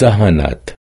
زحمانات